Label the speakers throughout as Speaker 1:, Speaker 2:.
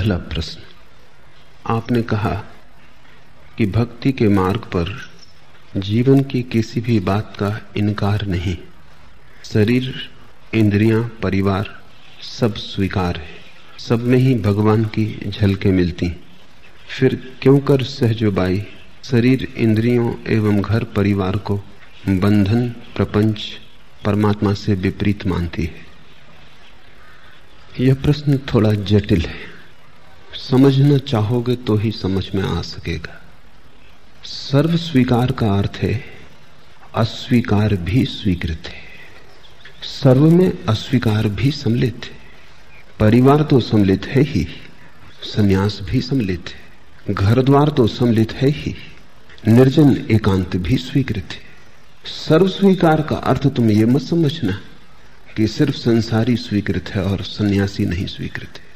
Speaker 1: पहला प्रश्न। आपने कहा कि भक्ति के मार्ग पर जीवन की किसी भी बात का इनकार नहीं। शरीर इंद्रियाँ, परिवार सब स्वीकार है। सब में ही भगवान की झलकें मिलती। फिर क्यों कर सहजोबाई? शरीर इंद्रियों एवं घर परिवार को बंधन प्रपंच परमात्मा से विपरीत मानती है। यह प्रश्न थोड़ा जटिल है। समझना चाहोगे तो ही समझ में आ सकेगा। सर्व स्वीकार का अर्थ है, अस्वीकार भी स्वीकृत है। सर्व में अस्वीकार भी सम्मिलित है। परिवार तो सम्मिलित है ही, सन्यास भी सम्मिलित है। घर द्वार तो सम्मिलित है ही, निर्जन एकांत भी स्वीकृत है। सर्व स्वीकार का अर्थ तुम ये मत समझना कि सिर्फ़ संसारी स्वीकृत है और सन्यासी नहीं स्वीकृत है।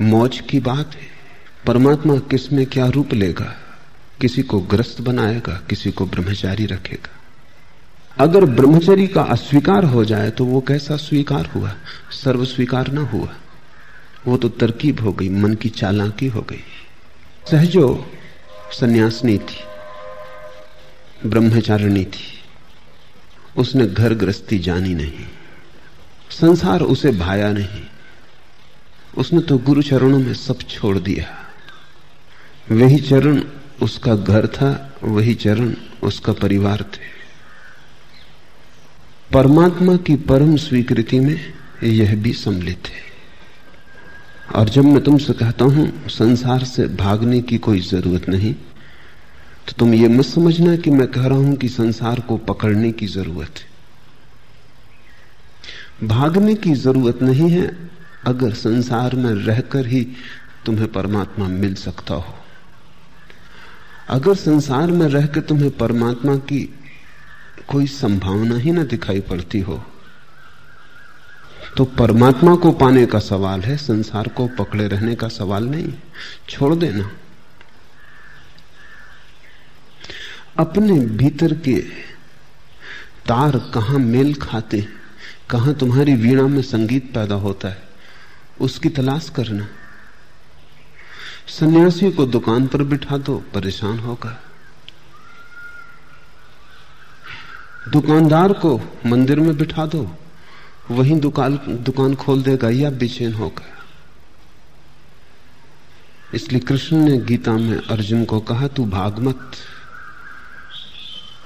Speaker 1: मौज की बात है। परमात्मा किसमें क्या रूप लेगा? किसी को ग्रस्त बनाएगा, किसी को ब्रह्मचारी रखेगा। अगर ब्रह्मचरी का अस्वीकार हो जाए तो वो कैसा स्वीकार हुआ? सर्व स्वीकार ना हुआ। वो तो तरकीब हो गई, मन की चालाकी हो गई। सहजो, सन्यासनी थी, ब्रह्मचारिणी थी। उसने घर गृहस्थी जानी नहीं। संसार उसे भाया नहीं। उसने तो गुरु चरणों में सब छोड़ दिया। वही चरण उसका घर था, वही चरण उसका परिवार थे। परमात्मा की परम स्वीकृति में यह भी सम्मिलित है। और जब मैं तुमसे कहता हूँ, संसार से भागने की कोई ज़रूरत नहीं तो तुम ये मत समझना कि मैं कह रहा हूँ कि संसार को पकड़ने की ज़रूरत है। भागने की ज़रूरत नहीं है अगर संसार में रहकर ही तुम्हें परमात्मा मिल सकता हो। अगर संसार में रहकर तुम्हें परमात्मा की कोई संभावना ही ना दिखाई पड़ती हो तो परमात्मा को पाने का सवाल है, संसार को पकड़े रहने का सवाल नहीं। छोड़ देना। अपने भीतर के तार कहाँ मेल खाते, कहाँ तुम्हारी वीणा में संगीत पैदा होता है उसकी तलाश करना। सन्यासी को दुकान पर बिठा दो, परेशान होगा दुकानदार को मंदिर में बिठा दो, वहीं दुकान दुकान खोल देगा या बेचैन होगा इसलिए कृष्ण ने गीता में अर्जुन को कहा, तू भाग मत।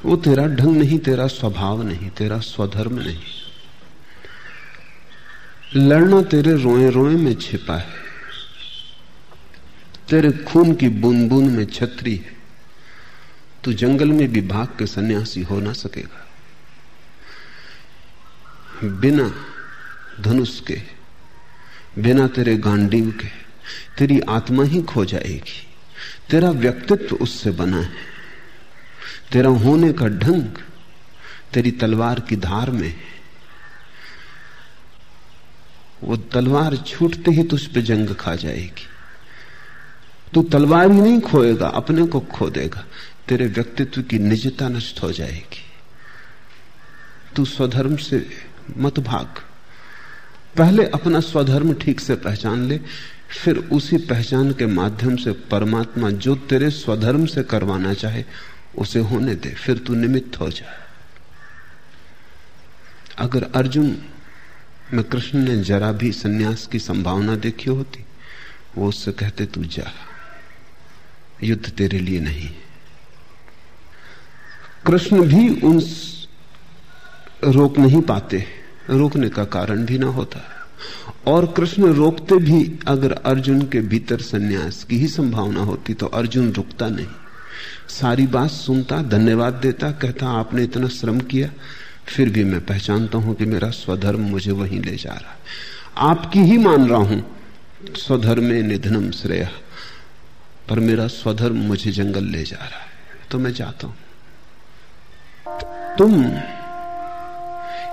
Speaker 1: वो तेरा ढंग नहीं, तेरा स्वभाव नहीं, तेरा स्वधर्म नहीं। लड़ना तेरे रोए रोए में छिपा है। तेरे खून की बूंद बूंद में छतरी है। तू जंगल में भी भाग के सन्यासी हो ना सकेगा। बिना धनुष के, बिना तेरे गांडीव के तेरी आत्मा ही खो जाएगी। तेरा व्यक्तित्व उससे बना है। तेरा होने का ढंग तेरी तलवार की धार में वो तलवार छूटते ही तुझ पे जंग खा जाएगी। तू तलवार ही नहीं खोएगा, अपने को खो देगा। तेरे व्यक्तित्व की निजता नष्ट हो जाएगी। तू स्वधर्म से मत भाग। पहले अपना स्वधर्म ठीक से पहचान ले, फिर उसी पहचान के माध्यम से परमात्मा जो तेरे स्वधर्म से करवाना चाहे, उसे होने दे, फिर तू निमित्त हो जाए अगर अर्जुन में कृष्ण ने जरा भी सन्यास की संभावना देखी होती, वो उससे कहते, तू जा, युद्ध तेरे लिए नहीं कृष्ण भी उन रोक नहीं पाते, रोकने का कारण भी ना होता। और कृष्ण रोकते भी, अगर अर्जुन के भीतर सन्यास की ही संभावना होती तो अर्जुन रुकता नहीं। सारी बात सुनता, धन्यवाद देता, कहता, आपने इतना श्रम किया फिर भी मैं पहचानता हूँ कि मेरा स्वधर्म मुझे वहीं ले जा रहा है। आपकी ही मान रहा हूँ, स्वधर्मे निधनम श्रेय। पर मेरा स्वधर्म मुझे जंगल ले जा रहा है तो मैं जाता हूँ। तुम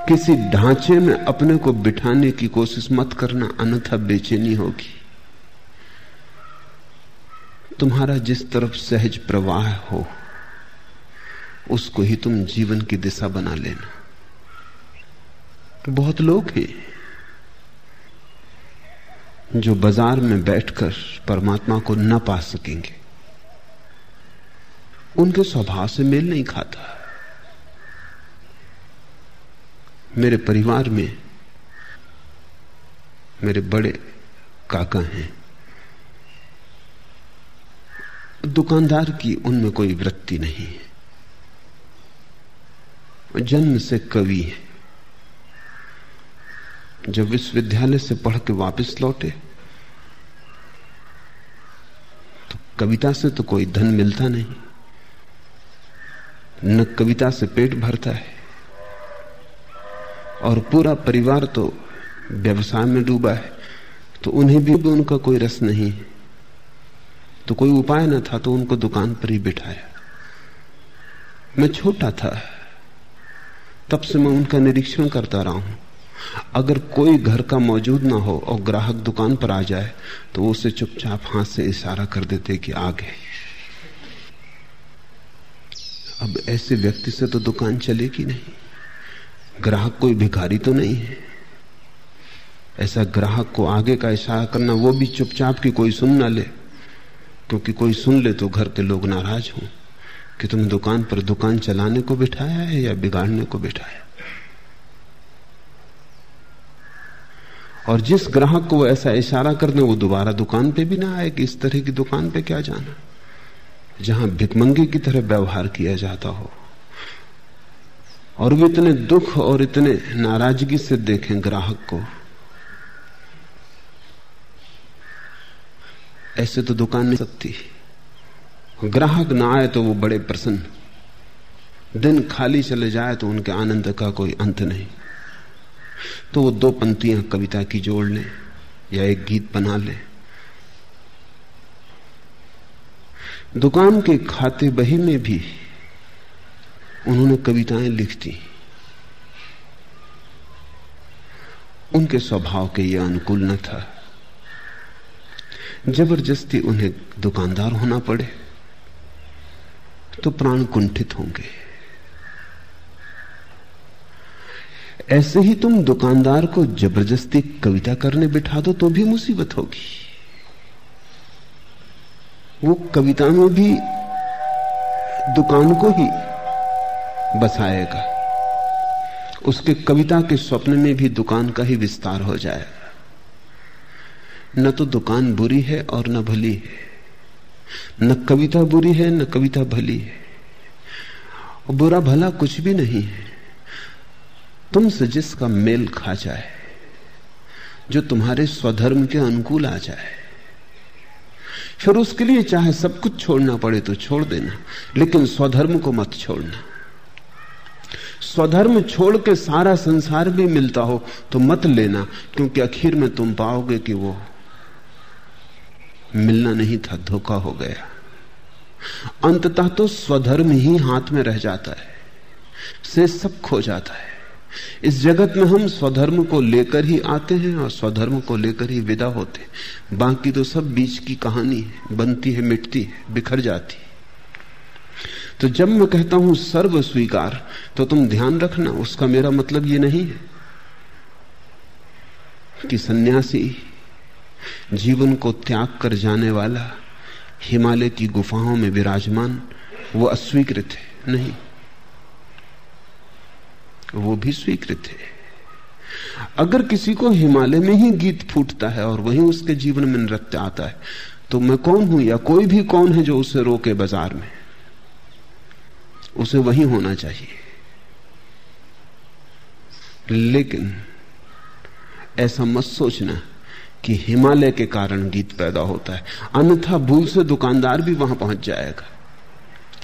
Speaker 1: किसी ढांचे में अपने को बिठाने की कोशिश मत करना, अन्यथा बेचैनी होगी। तुम्हारा जिस तरफ़ सहज प्रवाह हो, उसको ही तुम जीवन की दिशा बना लेना। बहुत लोग हैं जो बाज़ार में बैठकर परमात्मा को न पा सकेंगे। उनके स्वभाव से मेल नहीं खाता। मेरे परिवार में मेरे बड़े काका हैं। दुकानदार की उनमें कोई वृत्ति नहीं है। जन्म से कवि है। जब विश्वविद्यालय से पढ़ के वापस लौटे तो कविता से तो कोई धन मिलता नहीं। न कविता से पेट भरता है और पूरा परिवार तो व्यवसाय में डूबा है तो उन्हें भी, उनका कोई रस नहीं है। तो कोई उपाय न था तो उनको दुकान पर ही बिठाया। मैं छोटा था तब से मैं उनका निरीक्षण करता रहा हूँ। अगर कोई घर का मौजूद ना हो और ग्राहक दुकान पर आ जाए तो वो उसे चुपचाप हाथ से इशारा कर देते कि आगे। अब ऐसे व्यक्ति से तो दुकान चलेगी नहीं। ग्राहक कोई भिखारी तो नहीं है। ऐसा ग्राहक को आगे का इशारा करना वो भी चुपचाप की कोई सुन ना ले, क्योंकि कोई सुन ले तो घर के लोग नाराज़ हों कि तुम दुकान पर दुकान चलाने को बिठाया है या बिगाड़ने को बिठाया? और जिस ग्राहक को वो ऐसा इशारा कर दे, वो दोबारा दुकान पे भी ना आए कि इस तरह की दुकान पे क्या जाना? जहाँ भिकमंगी की तरह व्यवहार किया जाता हो। और वो इतने दुख और इतने नाराज़गी से देखें ग्राहक को। ऐसे तो दुकान नहीं सकती। ग्राहक ना आए तो वो बड़े प्रसन्न। दिन खाली चले जाए तो उनके आनंद का कोई अंत नहीं। तो वो दो पंक्तियाँ कविता की जोड़ लें या एक गीत बना लें। दुकान के खाते बही में भी उन्होंने कविताएँ लिख दी। उनके स्वभाव के ये अनुकूल न था। ज़बरदस्ती उन्हें दुकानदार होना पड़े तो प्राण कुंठित होंगे। ऐसे ही तुम दुकानदार को ज़बरदस्ती कविता करने बिठा दो तो भी मुसीबत होगी। वो कविता में भी दुकान को ही बसाएगा। उसके कविता के स्वप्न में भी दुकान का ही विस्तार हो जाएगा। न तो दुकान बुरी है और न भली है। न कविता बुरी है, न कविता भली है। बुरा भला कुछ भी नहीं है। तुमसे जिसका मेल खा जाए, जो तुम्हारे स्वधर्म के अनुकूल आ जाए, फिर उसके लिए चाहे सब कुछ छोड़ना पड़े तो छोड़ देना, लेकिन स्वधर्म को मत छोड़ना। स्वधर्म छोड़ के सारा संसार भी मिलता हो तो मत लेना, क्योंकि आखिर में तुम पाओगे कि वो मिलना नहीं था, धोखा हो गया। अंततः तो स्वधर्म ही हाथ में रह जाता है से सब खो जाता है। इस जगत में हम स्वधर्म को लेकर ही आते हैं और स्वधर्म को लेकर ही विदा होते हैं। बाकी तो सब बीच की कहानी है, बनती है, मिटती है, बिखर जाती है। तो जब मैं कहता हूँ सर्व स्वीकार तो तुम ध्यान रखना, उसका मेरा मतलब ये नहीं है कि सन्यासी जीवन को त्याग कर जाने वाला हिमालय की गुफाओं में विराजमान, वो अस्वीकृत है, नहीं। वो भी स्वीकृत है। अगर किसी को हिमालय में ही गीत फूटता है और वहीं उसके जीवन में नृत्य आता है तो मैं कौन हूँ या कोई भी कौन है जो उसे रोके बाज़ार में? उसे वहीं होना चाहिए। लेकिन ऐसा मत सोचना कि हिमालय के कारण गीत पैदा होता है। अन्यथा भूल से दुकानदार भी वहाँ पहुँच जाएगा।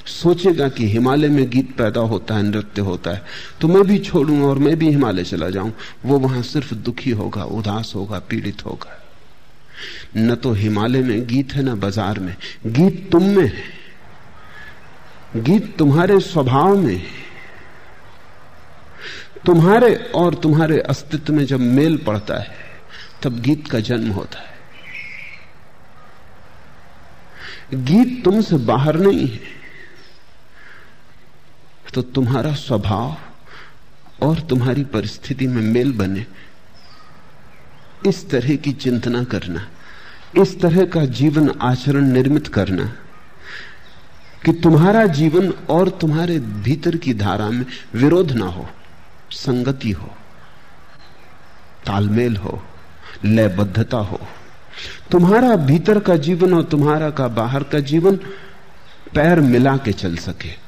Speaker 1: सोचेगा कि हिमालय में गीत पैदा होता है, नृत्य होता है। तो मैं भी छोड़ू और मैं भी हिमालय चला जाऊँ। वो वहाँ सिर्फ़ दुखी होगा, उदास होगा, पीड़ित होगा। न तो हिमालय में गीत है, ना बाज़ार में। गीत तुम में है। गीत तुम्हारे स्वभाव में है। तुम्हारे और तुम्हारे अस्तित्व में जब मेल पड़ता है, तब गीत का जन्म होता है। गीत तुमसे बाहर नहीं है। तो तुम्हारा स्वभाव और तुम्हारी परिस्थिति में मेल बने। इस तरह की चिंतना करना, इस तरह का जीवन आचरण निर्मित करना, कि तुम्हारा जीवन और तुम्हारे भीतर की धारा में विरोध ना हो, संगति हो, तालमेल हो, लयबद्धता हो। तुम्हारा भीतर का जीवन और तुम्हारा का बाहर का जीवन पैर मिला के चल सके।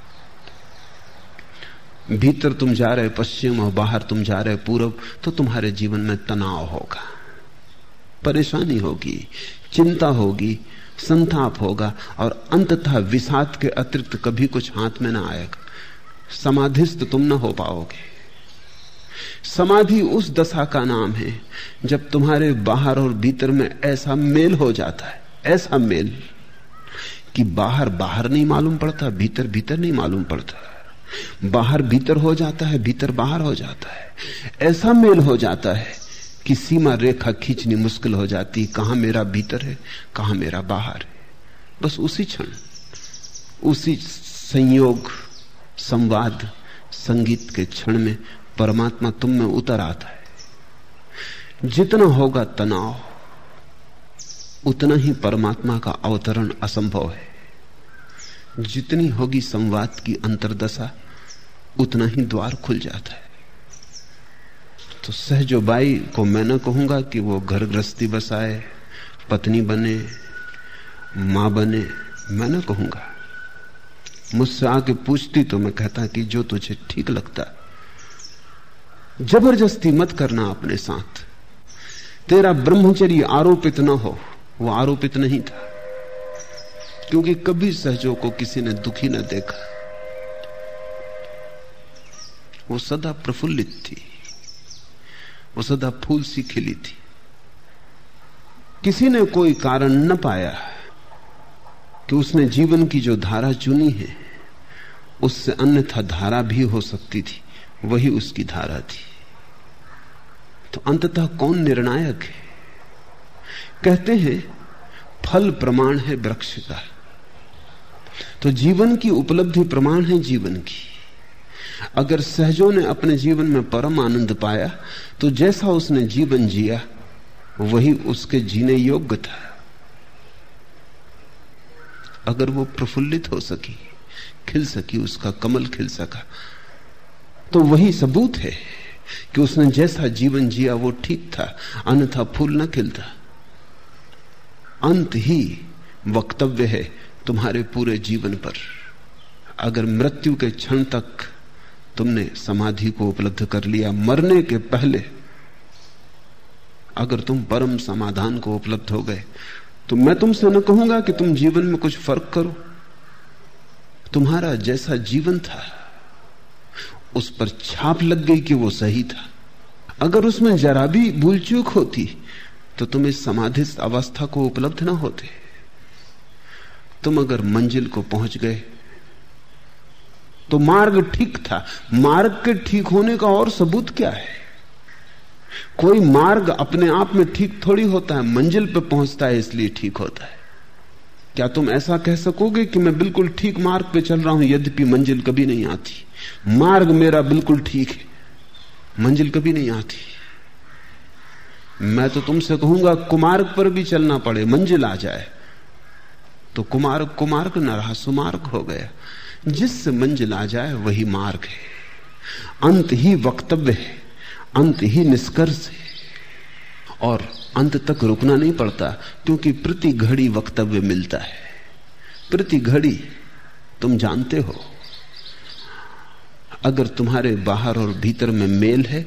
Speaker 1: भीतर तुम जा रहे पश्चिम और बाहर तुम जा रहे पूरब तो तुम्हारे जीवन में तनाव होगा, परेशानी होगी, चिंता होगी, संताप होगा, और अंततः विषाद के अतिरिक्त कभी कुछ हाथ में ना आएगा। समाधिस्थ तुम ना हो पाओगे। समाधि उस दशा का नाम है, जब तुम्हारे बाहर और भीतर में ऐसा मेल हो जाता है, ऐसा मेल, कि बाहर बाहर नहीं मालूम पड़ता, भीतर भीतर नहीं मालूम पड़ता। बाहर भीतर हो जाता है, भीतर बाहर हो जाता है। ऐसा मेल हो जाता है कि सीमा रेखा खींचनी मुश्किल हो जाती कहाँ मेरा भीतर है, कहाँ मेरा बाहर है। बस उसी क्षण, उसी संयोग, संवाद, संगीत के क्षण में परमात्मा तुम में उतर आता है। जितना होगा तनाव, उतना ही परमात्मा का अवतरण असंभव है। जितनी होगी संवाद की अंतरदशा, उतना ही द्वार खुल जाता है। तो सहजोबाई को मैं न कहूँगा कि वो घर गृहस्थी बसाए, पत्नी बने, माँ बने, मैं न कहूँगा। मुझसे आके पूछती तो मैं कहता कि जो तुझे ठीक लगता, ज़बरदस्ती मत करना अपने साथ। तेरा ब्रह्मचर्य आरोपित ना हो, वो आरोपित नहीं था। क्योंकि कभी सहजों को किसी ने दुखी न देखा। वो सदा प्रफुल्लित थी। वो सदा फूल सी खिली थी। किसी ने कोई कारण न पाया कि उसने जीवन की जो धारा चुनी है, उससे अन्यथा धारा भी हो सकती थी। वही उसकी धारा थी। तो अंततः कौन निर्णायक है? कहते हैं, फल प्रमाण है वृक्ष का। तो जीवन की उपलब्धि प्रमाण है जीवन की। अगर सहजों ने अपने जीवन में परम आनंद पाया तो जैसा उसने जीवन जिया, वही उसके जीने योग्य था। अगर वो प्रफुल्लित हो सकी, खिल सकी, उसका कमल खिल सका तो वही सबूत है कि उसने जैसा जीवन जिया, वो ठीक था, अन्यथा फूल न खिलता। अंत ही वक्तव्य है तुम्हारे पूरे जीवन पर। अगर मृत्यु के क्षण तक तुमने समाधि को उपलब्ध कर लिया मरने के पहले, अगर तुम परम समाधान को उपलब्ध हो गए तो मैं तुमसे न कहूँगा कि तुम जीवन में कुछ फ़र्क करो। तुम्हारा जैसा जीवन था, उस पर छाप लग गई कि वो सही था। अगर उसमें जरा भी भूल चूक होती तो तुम इस समाधिस्थ अवस्था को उपलब्ध ना होते। तुम अगर मंजिल को पहुँच गए तो मार्ग ठीक था। मार्ग के ठीक होने का और सबूत क्या है? कोई मार्ग अपने आप में ठीक थोड़ी होता है, मंजिल पे पहुँचता है, इसलिए ठीक होता है। क्या तुम ऐसा कह सकोगे कि मैं बिल्कुल ठीक मार्ग पे चल रहा हूँ, यद्यपि मंजिल कभी नहीं आती? मार्ग मेरा बिल्कुल ठीक है, मंजिल कभी नहीं आती। मैं तो तुमसे कहूँगा, कुमार्ग पर भी चलना पड़े, मंजिल आ जाए। तो कुमार्ग कुमार्ग न रहा सुमार्ग हो गया। जिससे मंजिल आ जाए, वही मार्ग है। अंत ही वक्तव्य है, अंत ही निष्कर्ष है। और अंत तक रुकना नहीं पड़ता, क्योंकि प्रति घड़ी वक्तव्य मिलता है। प्रति घड़ी तुम जानते हो, अगर तुम्हारे बाहर और भीतर में मेल है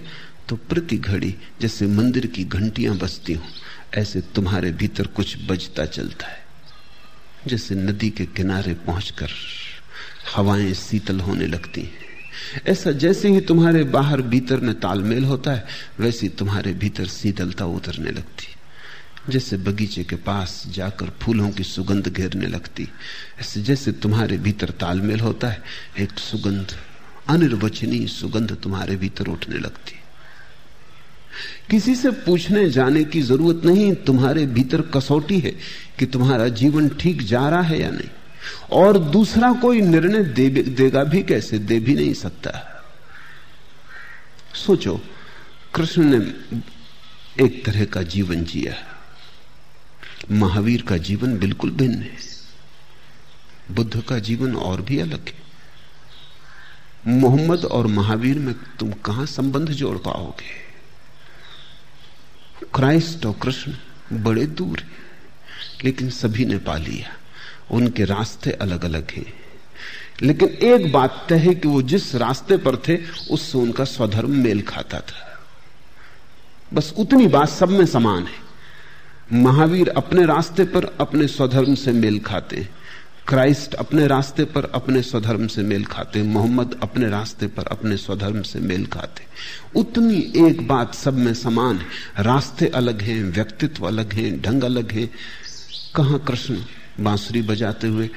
Speaker 1: तो प्रति घड़ी जैसे मंदिर की घंटियाँ बजती हो, ऐसे तुम्हारे भीतर कुछ बजता चलता है। जैसे नदी के किनारे पहुंचकर हवाएँ शीतल होने लगती हैं। ऐसा जैसे ही तुम्हारे बाहर भीतर में तालमेल होता है, वैसे तुम्हारे भीतर शीतलता उतरने लगती जैसे बगीचे के पास जाकर फूलों की सुगंध घेरने लगती ऐसे जैसे तुम्हारे भीतर तालमेल होता है, एक सुगंध, अनिर्वचनीय सुगंध तुम्हारे भीतर उठने लगती किसी से पूछने जाने की ज़रूरत नहीं तुम्हारे भीतर कसौटी है कि तुम्हारा जीवन ठीक जा रहा है या नहीं। और दूसरा कोई निर्णय दे, देगा भी कैसे? दे भी नहीं सकता। सोचो कृष्ण ने एक तरह का जीवन जिया। महावीर का जीवन बिल्कुल भिन्न है। बुद्ध का जीवन और भी अलग है। मोहम्मद और महावीर में तुम कहाँ संबंध जोड़ पाओगे? क्राइस्ट और कृष्ण बड़े दूर हैं, लेकिन सभी ने पा लिया उनके रास्ते अलग अलग हैं। लेकिन एक बात तय है कि वो जिस रास्ते पर थे, उससे उनका स्वधर्म मेल खाता था। बस उतनी बात सब में समान है। महावीर अपने रास्ते पर अपने स्वधर्म से मेल खाते हैं। क्राइस्ट अपने रास्ते पर अपने स्वधर्म से मेल खाते मोहम्मद अपने रास्ते पर अपने स्वधर्म से मेल खाते उतनी एक बात सब में समान है। रास्ते अलग हैं, व्यक्तित्व अलग हैं, ढंग अलग है। कहा कृष्ण बांसुरी बजाते हुए?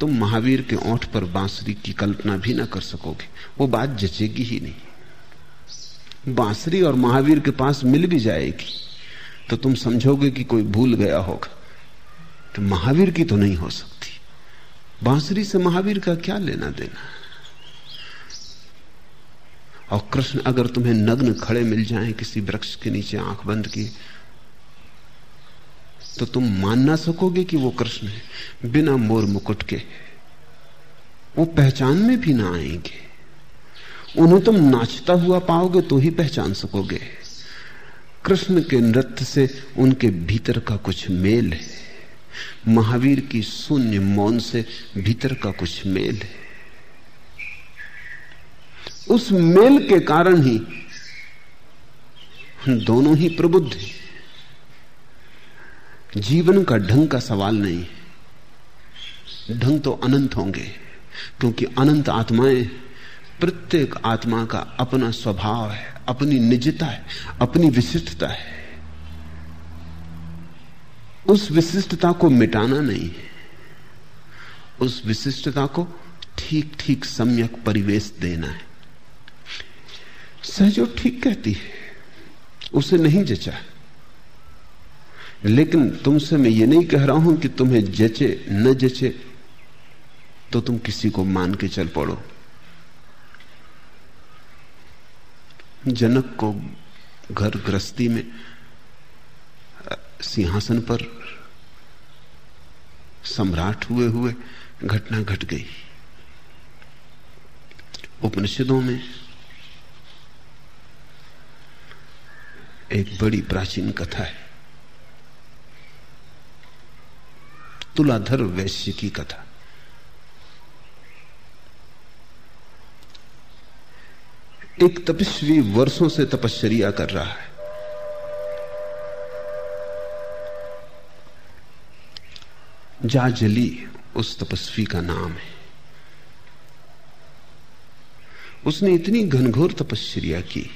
Speaker 1: तुम महावीर के ओठ पर बांसुरी की कल्पना भी ना कर सकोगे। वो बात जचेगी ही नहीं। बांसुरी और महावीर के पास मिल भी जाएगी। तो तुम समझोगे कि कोई भूल गया होगा। तो महावीर की तो नहीं हो सकती। बांसुरी से महावीर का क्या लेना देना? और कृष्ण अगर तुम्हें नग्न खड़े मिल जाएँ, किसी वृक्ष के नीचे आँख बंद की तो तुम मान ना सकोगे कि वो कृष्ण है, बिना मोर मुकुट के। वो पहचान में भी ना आएँगे। उन्हें तुम नाचता हुआ पाओगे तो ही पहचान सकोगे। कृष्ण के नृत्य से उनके भीतर का कुछ मेल है। महावीर की शून्य मौन से भीतर का कुछ मेल है। उस मेल के कारण ही दोनों ही प्रबुद्ध हैं। जीवन का ढंग का सवाल नहीं ढंग तो अनंत होंगे, क्योंकि अनंत आत्माएँ प्रत्येक आत्मा का अपना स्वभाव है, अपनी निजता है, अपनी विशिष्टता है। उस विशिष्टता को मिटाना नहीं है। उस विशिष्टता को ठीक ठीक सम्यक परिवेश देना है। सहजो ठीक कहती है, उसे नहीं जचा। लेकिन तुमसे मैं ये नहीं कह रहा हूँ कि तुम्हें जचे, न जचे तो तुम किसी को मान के चल पड़ो। जनक को घर गृहस्थी में सिंहासन पर सम्राट हुए हुए घटना घट गई। उपनिषदों में एक बड़ी प्राचीन कथा है। तुलाधर वैश्य की कथा। एक तपस्वी वर्षों से तपश्चर्या कर रहा है। जाजली उस तपस्वी का नाम है। उसने इतनी घनघोर तपश्चर्या की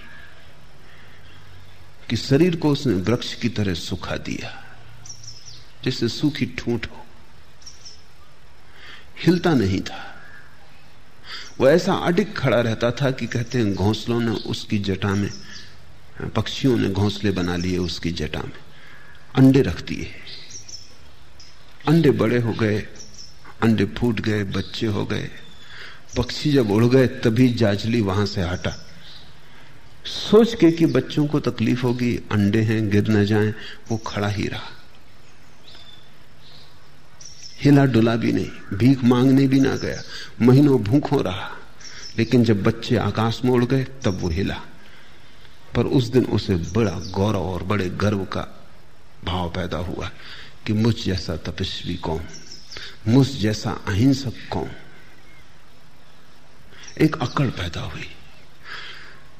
Speaker 1: कि शरीर को उसने वृक्ष की तरह सुखा दिया, जैसे सूखी ठूंठ हो। हिलता नहीं था। वो ऐसा अडिग खड़ा रहता था कि कहते हैं घोंसलों ने उसकी जटा में, पक्षियों ने घोंसले बना लिए उसकी जटा में, अंडे रख दिए। अंडे बड़े हो गए, अंडे फूट गए, बच्चे हो गए। पक्षी जब उड़ गए, तभी जाजली वहाँ से हटा। सोच के कि बच्चों को तकलीफ़ होगी, अंडे हैं, गिर न जाएँ, वो खड़ा ही रहा। हिला डुला भी नहीं, भीख मांगने भी ना गया, महीनों भूख रहा। लेकिन जब बच्चे आकाश में उड़ गए, तब वो हिला। पर उस दिन उसे बड़ा गौरव और बड़े गर्व का भाव पैदा हुआ। कि मुझ जैसा तपस्वी कौन? मुझ जैसा अहिंसक कौन? एक अकड़ पैदा हुई।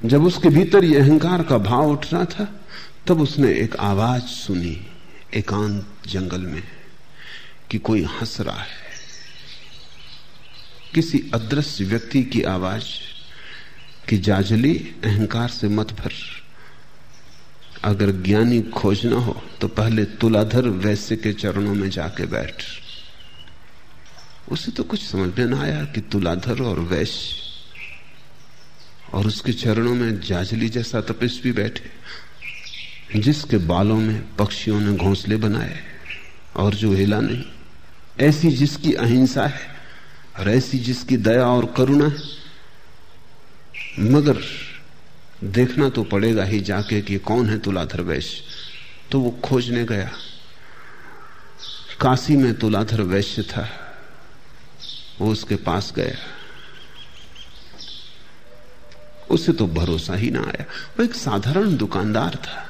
Speaker 1: जब उसके भीतर यह अहंकार का भाव उठ रहा था, तब उसने एक आवाज़ सुनी एकांत जंगल में कि कोई हंस रहा है। किसी अदृश्य व्यक्ति की आवाज़ कि जाजली, अहंकार से मत भर। अगर ज्ञानी खोजना हो तो पहले तुलाधर वैश्य के चरणों में जाके बैठ। उसे तो कुछ समझ में ना आया कि तुलाधर और वैश्य और उसके चरणों में जाजली जैसा तपस्वी बैठे, जिसके बालों में पक्षियों ने घोंसले बनाए, और जो हिला नहीं, ऐसी जिसकी अहिंसा है और ऐसी जिसकी दया और करुणा है। मगर देखना तो पड़ेगा ही जाके कि कौन है तुलाधर वैश्य तो वो खोजने गया। काशी में तुलाधर वैश्य था। वो उसके पास गया। उसे तो भरोसा ही ना आया। वो एक साधारण दुकानदार था।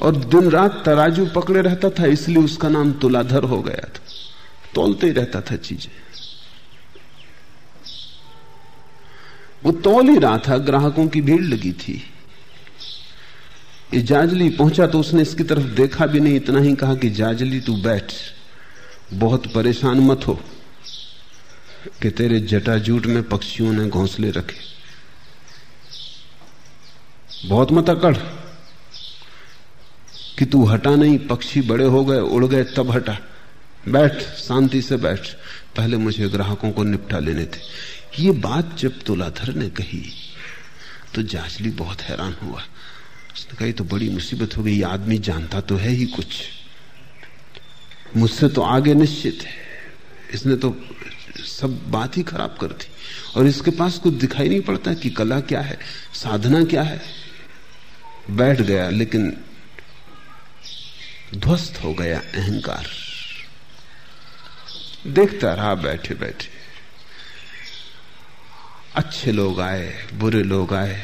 Speaker 1: और दिन रात तराजू पकड़े रहता था, इसलिए उसका नाम तुलाधर हो गया था। तोलते ही रहता था चीज़ें। वो तोल ही रहा था, ग्राहकों की भीड़ लगी थी। जाजली पहुँचा तो उसने इसकी तरफ़ देखा भी नहीं, इतना ही कहा कि, जाजली, तू बैठ। बहुत परेशान मत हो कि तेरे जटाजूट में पक्षियों ने घोंसले रखे। बहुत मत अकड़ कि तू हटा नहीं, पक्षी बड़े हो गए, उड़ गए, तब हटा। बैठ, शांति से बैठ। पहले मुझे ग्राहकों को निपटा लेने थे ये बात जब तुलाधर ने कही तो जाजली बहुत हैरान हुआ। उसने कही तो बड़ी मुसीबत हो गई आदमी जानता तो है ही कुछ। मुझसे तो आगे निश्चित है। इसने तो सब बात ही खराब कर दी। और इसके पास कुछ दिखाई नहीं पड़ता कि कला क्या है, साधना क्या है। बैठ गया, लेकिन ध्वस्त हो गया अहंकार। देखता रहा बैठे बैठे अच्छे लोग आए, बुरे लोग आए।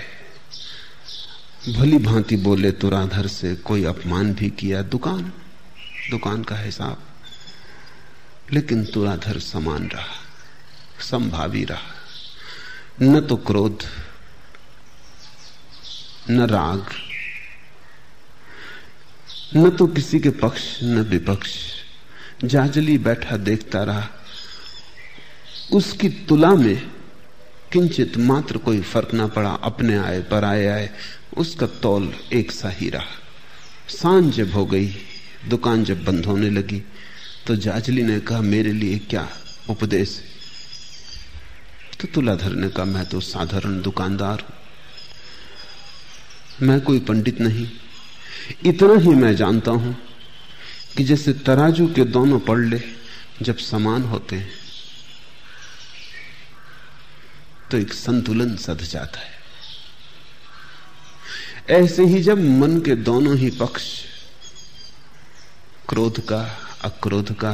Speaker 1: भली भांति बोले, तुराधर से कोई अपमान भी किया, दुकान दुकान का हिसाब। लेकिन तुराधर समान रहा, संभावी रहा। न तो क्रोध, न राग, न तो किसी के पक्ष, न विपक्ष। जाजली बैठा देखता रहा, उसकी तुला में किंचित मात्र कोई फ़र्क ना पड़ा, अपने आए पर आए आए उसका तौल एक सा ही रहा। साँझ जब हो गई, दुकान जब बंद होने लगी तो जाजली ने कहा, मेरे लिए क्या उपदेश तो तुलाधर ने कहा, मैं तो साधारण दुकानदार हूँ। मैं कोई पंडित नहीं। इतना ही मैं जानता हूँ कि जैसे तराजू के दोनों पड़ले जब समान होते हैं तो एक संतुलन सध जाता है। ऐसे ही जब मन के दोनों ही पक्ष, क्रोध का, अक्रोध का,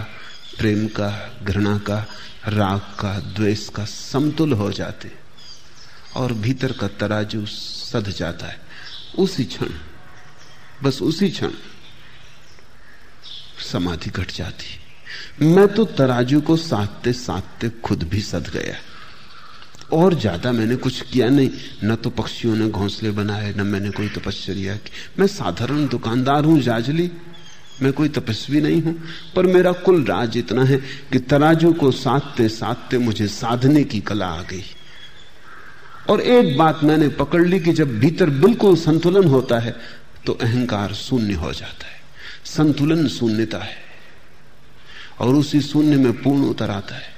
Speaker 1: प्रेम का, घृणा का, राग का, द्वेष का समतुल हो जाते और भीतर का तराजू सध जाता है। उसी क्षण, बस उसी क्षण समाधि घट जाती मैं तो तराजू को साधते साधते खुद भी सद गया। और ज़्यादा मैंने कुछ किया नहीं। न तो पक्षियों ने घोंसले बनाए, न मैंने कोई तपस्या की मैं साधारण दुकानदार हूँ, जाजली। मैं कोई तपस्वी नहीं हूँ, पर मेरा कुल राज इतना है कि तराजू को साधते साधते मुझे साधने की कला आ गई। और एक बात मैंने पकड़ ली कि जब भीतर बिल्कुल संतुलन होता है तो अहंकार शून्य हो जाता है। संतुलन शून्यता है, और उसी शून्य में पूर्ण उतर आता है।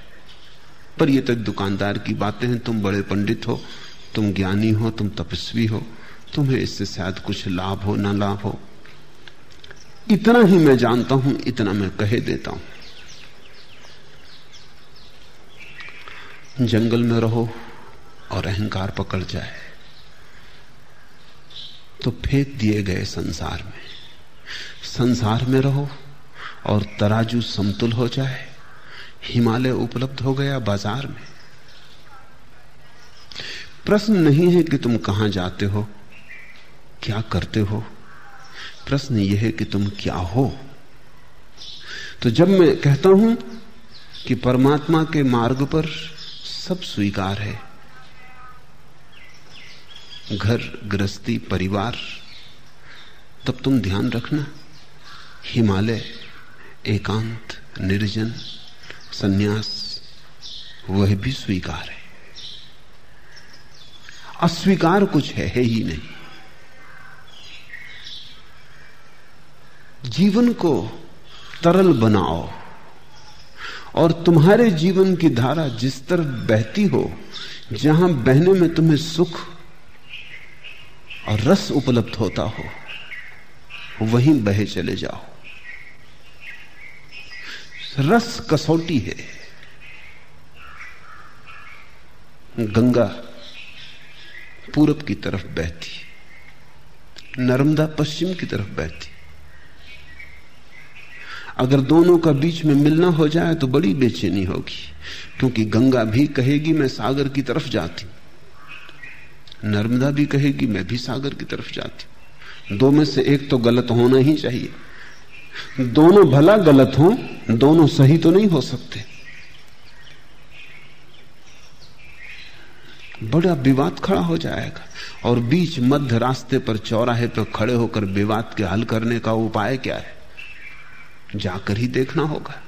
Speaker 1: पर ये तो दुकानदार की बातें हैं, तुम बड़े पंडित हो, तुम ज्ञानी हो, तुम तपस्वी हो, तुम्हें इससे शायद कुछ लाभ हो, ना लाभ हो। इतना ही मैं जानता हूँ, इतना मैं कहे देता हूँ। जंगल में रहो और अहंकार पकड़ जाए तो फेंक दिए गए संसार में। संसार में रहो और तराजू समतुल हो जाए हिमालय उपलब्ध हो गया बाज़ार में। प्रश्न नहीं है कि तुम कहाँ जाते हो, क्या करते हो। प्रश्न यह है कि तुम क्या हो। तो जब मैं कहता हूँ कि परमात्मा के मार्ग पर सब स्वीकार है, घर, गृहस्थी, परिवार, तब तुम ध्यान रखना। हिमालय एकांत, निर्जन सन्यास वह भी स्वीकार है। अस्वीकार कुछ है, है ही नहीं। जीवन को तरल बनाओ और तुम्हारे जीवन की धारा जिस तरफ़ बहती हो जहाँ बहने में तुम्हें सुख और रस उपलब्ध होता हो वहीं बहे चले जाओ। रस कसौटी है। गंगा पूरब की तरफ़ बहती, नर्मदा पश्चिम की तरफ़ बहती। अगर दोनों का बीच में मिलना हो जाए तो बड़ी बेचैनी होगी, क्योंकि गंगा भी कहेगी, मैं सागर की तरफ़ जाती नर्मदा भी कहेगी, मैं भी सागर की तरफ़ जाती दो में से एक तो गलत होना ही चाहिए। दोनों भला गलत हो, दोनों सही तो नहीं हो सकते। बड़ा विवाद खड़ा हो जाएगा और बीच मध्य रास्ते पर चौराहे पर खड़े होकर विवाद के हल करने का उपाय क्या है? जाकर ही देखना होगा।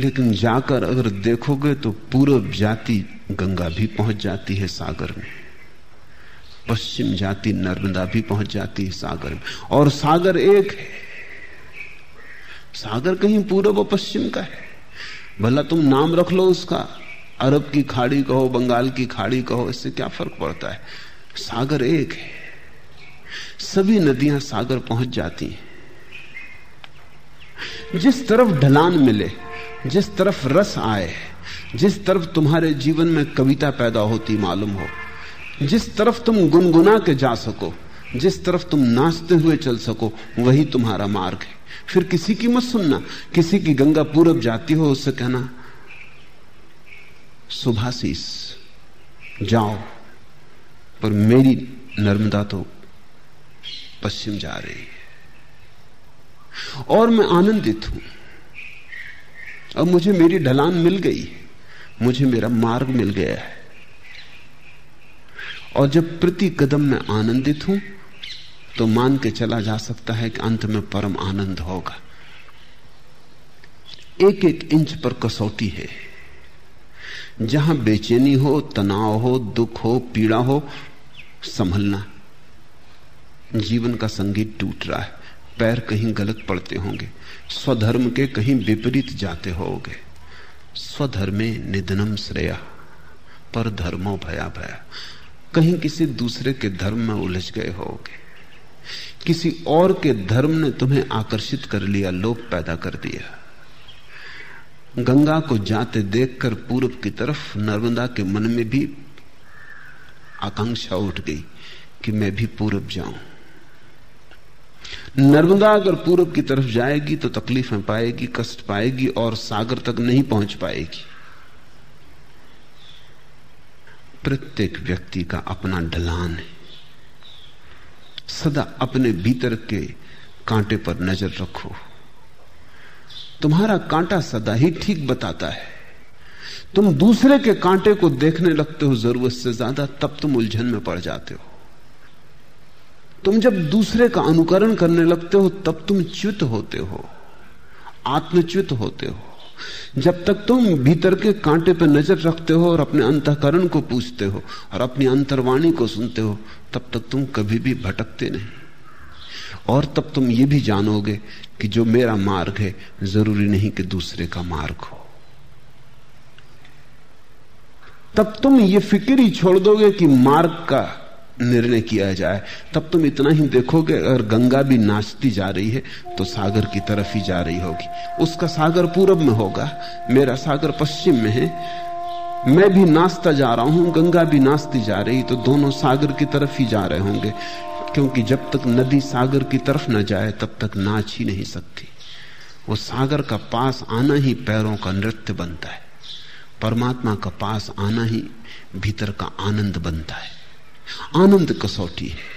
Speaker 1: लेकिन जाकर अगर देखोगे तो पूर्व जाति गंगा भी पहुँच जाती है सागर में। पश्चिम जाति नर्मदा भी पहुँच जाती है सागर में। और सागर एक है। सागर कहीं पूर्व और पश्चिम का है। भला तुम नाम रख लो उसका। अरब की खाड़ी कहो, बंगाल की खाड़ी कहो, इससे क्या फ़र्क पड़ता है? सागर एक है। सभी नदियाँ सागर पहुँच जाती हैं। जिस तरफ़ ढलान मिले, जिस तरफ़ रस आए, जिस तरफ़ तुम्हारे जीवन में कविता पैदा होती मालूम हो, जिस तरफ़ तुम गुनगुना के जा सको, जिस तरफ़ तुम नाचते हुए चल सको, वही तुम्हारा मार्ग है। फिर किसी की मत सुनना। किसी की गंगा पूरब जाती हो, उससे कहना सुभाशीष जाओ, पर मेरी नर्मदा तो पश्चिम जा रही है। और मैं आनंदित हूँ। अब मुझे मेरी ढलान मिल गई। मुझे मेरा मार्ग मिल गया है। और जब प्रति कदम मैं आनंदित हूँ तो मान के चला जा सकता है कि अंत में परम आनंद होगा। एक एक इंच पर कसौटी है। जहाँ बेचैनी हो, तनाव हो, दुख हो, पीड़ा हो, संभलना। जीवन का संगीत टूट रहा है। पैर कहीं गलत पड़ते होंगे। स्वधर्म के कहीं विपरीत जाते होगे। स्वधर्मे निधनम श्रेया। पर धर्मो भया भया कहीं किसी दूसरे के धर्म में उलझ गए होगे। किसी और के धर्म ने तुम्हें आकर्षित कर लिया लोभ पैदा कर दिया। गंगा को जाते देखकर पूर्व की तरफ़ नर्मदा के मन में भी आकांक्षा उठ गई कि मैं भी पूर्व जाऊँ। नर्मदा अगर पूर्व की तरफ़ जाएगी तो तकलीफें पाएगी, कष्ट पाएगी और सागर तक नहीं पहुँच पाएगी। प्रत्येक व्यक्ति का अपना ढलान है। सदा अपने भीतर के कांटे पर नज़र रखो। तुम्हारा कांटा सदा ही ठीक बताता है। तुम दूसरे के कांटे को देखने लगते हो, ज़रूरत से ज़्यादा, तब तुम उलझन में पड़ जाते हो। तुम जब दूसरे का अनुकरण करने लगते हो, तब तुम च्युत होते हो, आत्मच्युत होते हो। जब तक तुम भीतर के कांटे पर नज़र रखते हो और अपने अंतकरण को पूछते हो और अपनी अंतर्वाणी को सुनते हो, तब तक तुम कभी भी भटकते नहीं। और तब तुम ये भी जानोगे कि जो मेरा मार्ग है, ज़रूरी नहीं कि दूसरे का मार्ग हो। तब तुम ये फ़िक्र ही छोड़ दोगे कि मार्ग का निर्णय किया जाए, तब तुम इतना ही देखोगे, अगर गंगा भी नाचती जा रही है तो सागर की तरफ़ ही जा रही होगी। उसका सागर पूरब में होगा, मेरा सागर पश्चिम में है। मैं भी नाचता जा रहा हूँ, गंगा भी नाचती जा रही तो दोनों सागर की तरफ़ ही जा रहे होंगे। क्योंकि जब तक नदी सागर की तरफ़ न जाए, तब तक नाच ही नहीं सकती। वो सागर का पास आना ही पैरों का नृत्य बनता है। परमात्मा का पास आना ही भीतर का आनंद बनता है। आनंद कसौटी है।